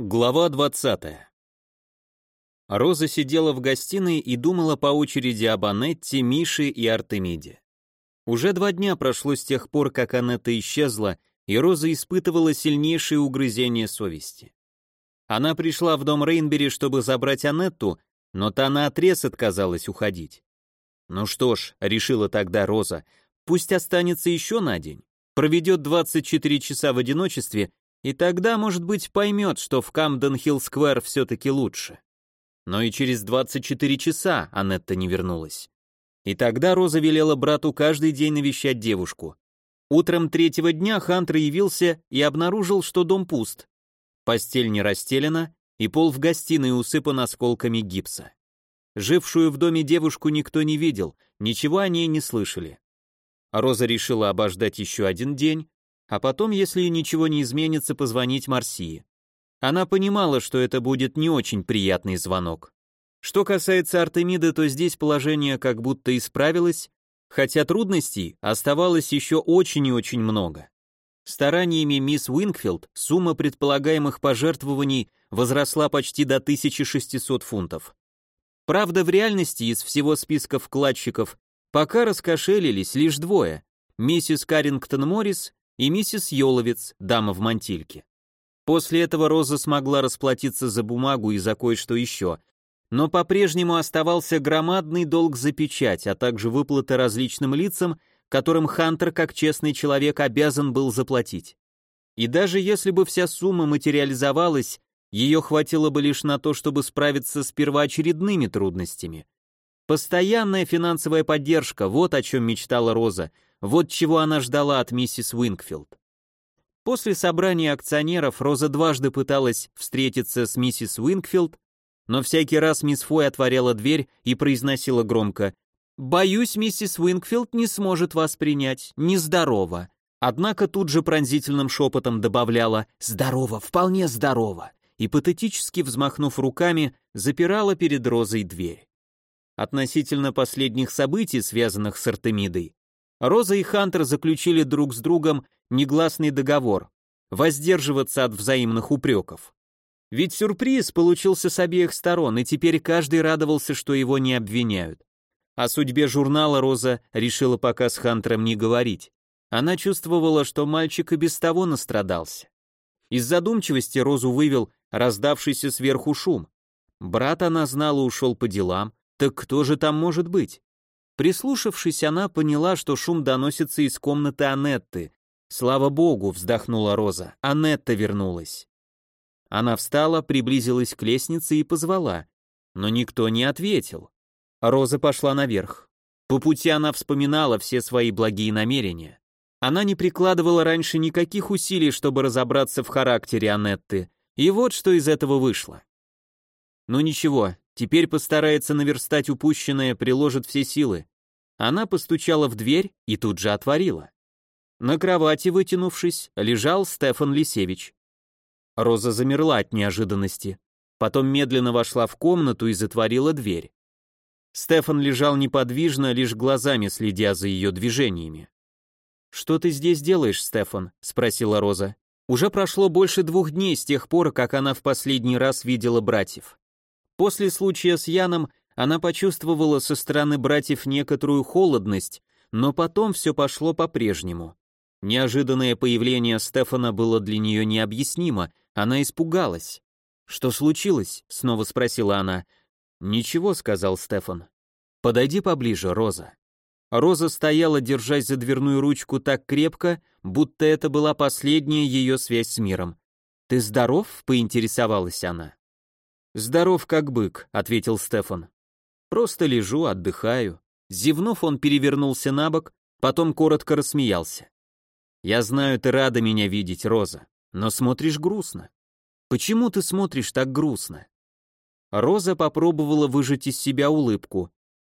Глава 20. Роза сидела в гостиной и думала по очереди об Анетте, Мише и Артемиде. Уже два дня прошло с тех пор, как Анетта исчезла, и Роза испытывала сильнейшее угрызение совести. Она пришла в дом Рейнбери, чтобы забрать Анетту, но та наотрез отказалась уходить. Ну что ж, решила тогда Роза, пусть останется еще на день, проведет 24 часа в одиночестве и тогда, может быть, поймет, что в Камден-Хилл-сквер все-таки лучше. Но и через 24 часа Анетта не вернулась. И тогда Роза велела брату каждый день навещать девушку. Утром третьего дня Хантер явился и обнаружил, что дом пуст. Постель не расстелена, и пол в гостиной усыпан осколками гипса. Жившую в доме девушку никто не видел, ничего о ней не слышали. Роза решила обождать еще один день, а потом, если ничего не изменится, позвонить Марсии. Она понимала, что это будет не очень приятный звонок. Что касается Артемиды, то здесь положение как будто исправилось, хотя трудностей оставалось еще очень и очень много. Стараниями мисс Уинкфилд сумма предполагаемых пожертвований возросла почти до 1600 фунтов. Правда, в реальности из всего списка вкладчиков пока раскошелились лишь двое – миссис Каррингтон Моррис и миссис Йоловец, дама в мантильке. После этого Роза смогла расплатиться за бумагу и за кое-что еще, но по-прежнему оставался громадный долг за печать, а также выплаты различным лицам, которым Хантер, как честный человек, обязан был заплатить. И даже если бы вся сумма материализовалась, ее хватило бы лишь на то, чтобы справиться с первоочередными трудностями. Постоянная финансовая поддержка, вот о чем мечтала Роза, вот чего она ждала от миссис Уинкфилд. После собрания акционеров Роза дважды пыталась встретиться с миссис Уинкфилд, но всякий раз мисс Фой отворяла дверь и произносила громко «Боюсь, миссис Уинкфилд не сможет вас принять, нездорова». Однако тут же пронзительным шепотом добавляла «Здорово, вполне здорово» и, патетически взмахнув руками, запирала перед Розой дверь. Относительно последних событий, связанных с Артемидой, Роза и Хантер заключили друг с другом негласный договор – воздерживаться от взаимных упреков. Ведь сюрприз получился с обеих сторон, и теперь каждый радовался, что его не обвиняют. О судьбе журнала Роза решила пока с Хантером не говорить. Она чувствовала, что мальчик и без того настрадался. Из задумчивости Розу вывел раздавшийся сверху шум. Брат она знала ушел по делам, так кто же там может быть? Прислушавшись, она поняла, что шум доносится из комнаты Анетты. «Слава богу!» — вздохнула Роза. «Анетта вернулась». Она встала, приблизилась к лестнице и позвала. Но никто не ответил. Роза пошла наверх. По пути она вспоминала все свои благие намерения. Она не прикладывала раньше никаких усилий, чтобы разобраться в характере Анетты, и вот что из этого вышло. Ну ничего, Теперь постарается наверстать упущенное, приложит все силы. Она постучала в дверь и тут же отворила. На кровати, вытянувшись, лежал Стефан Лисевич. Роза замерла от неожиданности. Потом медленно вошла в комнату и затворила дверь. Стефан лежал неподвижно, лишь глазами следя за ее движениями. «Что ты здесь делаешь, Стефан?» — спросила Роза. Уже прошло больше двух дней с тех пор, как она в последний раз видела братьев. После случая с Яном она почувствовала со стороны братьев некоторую холодность, но потом все пошло по-прежнему. Неожиданное появление Стефана было для нее необъяснимо, она испугалась. «Что случилось?» — снова спросила она. «Ничего», — сказал Стефан. «Подойди поближе, Роза». Роза стояла, держась за дверную ручку так крепко, будто это была последняя ее связь с миром. «Ты здоров?» — поинтересовалась она. «Здоров как бык», — ответил Стефан. «Просто лежу, отдыхаю». Зевнув, он перевернулся на бок, потом коротко рассмеялся. «Я знаю, ты рада меня видеть, Роза, но смотришь грустно. Почему ты смотришь так грустно?» Роза попробовала выжать из себя улыбку.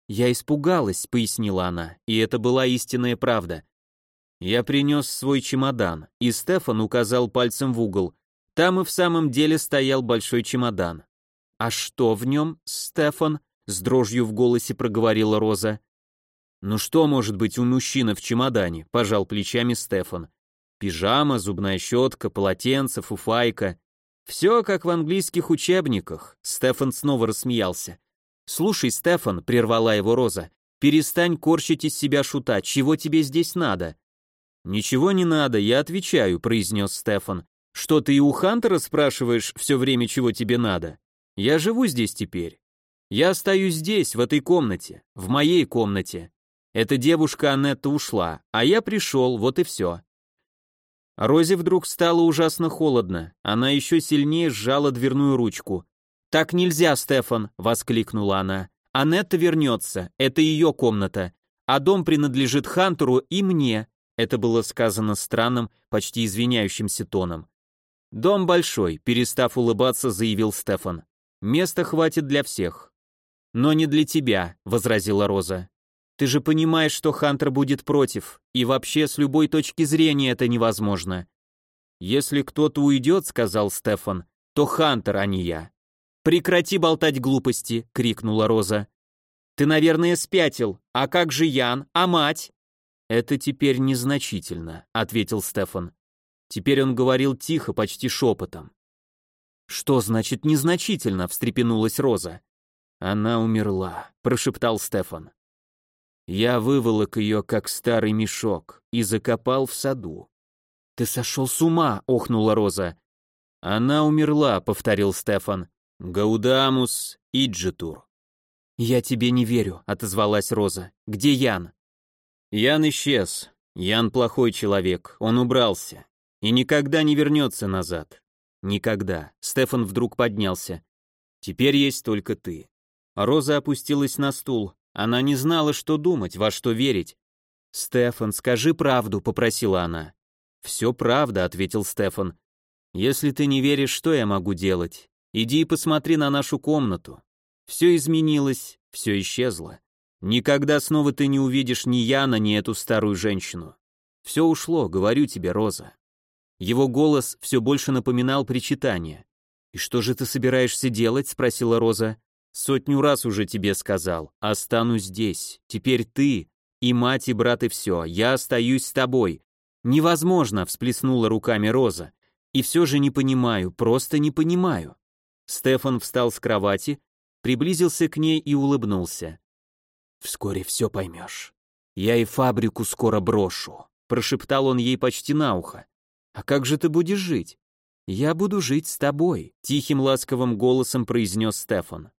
«Я испугалась», — пояснила она, и это была истинная правда. Я принес свой чемодан, и Стефан указал пальцем в угол. Там и в самом деле стоял большой чемодан. «А что в нем, Стефан?» — с дрожью в голосе проговорила Роза. «Ну что может быть у мужчины в чемодане?» — пожал плечами Стефан. «Пижама, зубная щетка, полотенце, фуфайка. Все как в английских учебниках, Стефан снова рассмеялся. Слушай, Стефан, прервала его Роза, перестань корчить из себя шута, чего тебе здесь надо? Ничего не надо, я отвечаю, произнес Стефан. Что ты и у Хантера спрашиваешь все время, чего тебе надо? Я живу здесь теперь. Я остаюсь здесь, в этой комнате, в моей комнате. Эта девушка Аннетта ушла, а я пришел, вот и все. Розе вдруг стало ужасно холодно, она еще сильнее сжала дверную ручку. «Так нельзя, Стефан!» — воскликнула она. «Аннетта вернется, это ее комната, а дом принадлежит Хантеру и мне». Это было сказано странным, почти извиняющимся тоном. «Дом большой», — перестав улыбаться, заявил Стефан. «Места хватит для всех». «Но не для тебя», — возразила Роза. «Ты же понимаешь, что Хантер будет против, и вообще с любой точки зрения это невозможно». «Если кто-то уйдет», — сказал Стефан, — «то Хантер, а не я». «Прекрати болтать глупости», — крикнула Роза. «Ты, наверное, спятил. А как же Ян? А мать?» «Это теперь незначительно», — ответил Стефан. Теперь он говорил тихо, почти шепотом. «Что значит незначительно?» — встрепенулась Роза. «Она умерла», — прошептал Стефан. «Я выволок ее, как старый мешок, и закопал в саду». «Ты сошел с ума!» — охнула Роза. «Она умерла», — повторил Стефан. «Гаудамус Иджитур». «Я тебе не верю», — отозвалась Роза. «Где Ян?» «Ян исчез. Ян плохой человек, он убрался и никогда не вернется назад. Никогда. Стефан вдруг поднялся. Теперь есть только ты. Роза опустилась на стул. Она не знала, что думать, во что верить. «Стефан, скажи правду», — попросила она. «Все правда», — ответил Стефан. «Если ты не веришь, что я могу делать? Иди и посмотри на нашу комнату. Все изменилось, все исчезло. Никогда снова ты не увидишь ни Яна, ни эту старую женщину. Все ушло, говорю тебе, Роза. Его голос все больше напоминал причитание. «И что же ты собираешься делать?» — спросила Роза. «Сотню раз уже тебе сказал. Останусь здесь. Теперь ты. И мать, и брат, и все. Я остаюсь с тобой». «Невозможно!» — всплеснула руками Роза. «И все же не понимаю, просто не понимаю». Стефан встал с кровати, приблизился к ней и улыбнулся. «Вскоре все поймешь. Я и фабрику скоро брошу», — прошептал он ей почти на ухо. «А как же ты будешь жить?» «Я буду жить с тобой», — тихим ласковым голосом произнес Стефан.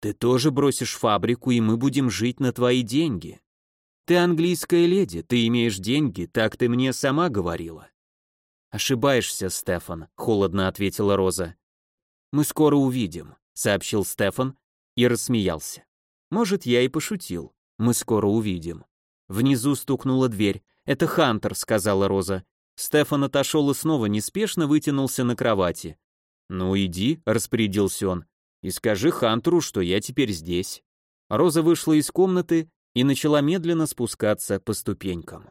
«Ты тоже бросишь фабрику, и мы будем жить на твои деньги. Ты английская леди, ты имеешь деньги, так ты мне сама говорила». «Ошибаешься, Стефан», — холодно ответила Роза. «Мы скоро увидим», — сообщил Стефан и рассмеялся. «Может, я и пошутил. Мы скоро увидим». Внизу стукнула дверь. «Это Хантер», — сказала Роза. Стефан отошел и снова неспешно вытянулся на кровати. «Ну иди», — распорядился он, — «и скажи Хантеру, что я теперь здесь». Роза вышла из комнаты и начала медленно спускаться по ступенькам.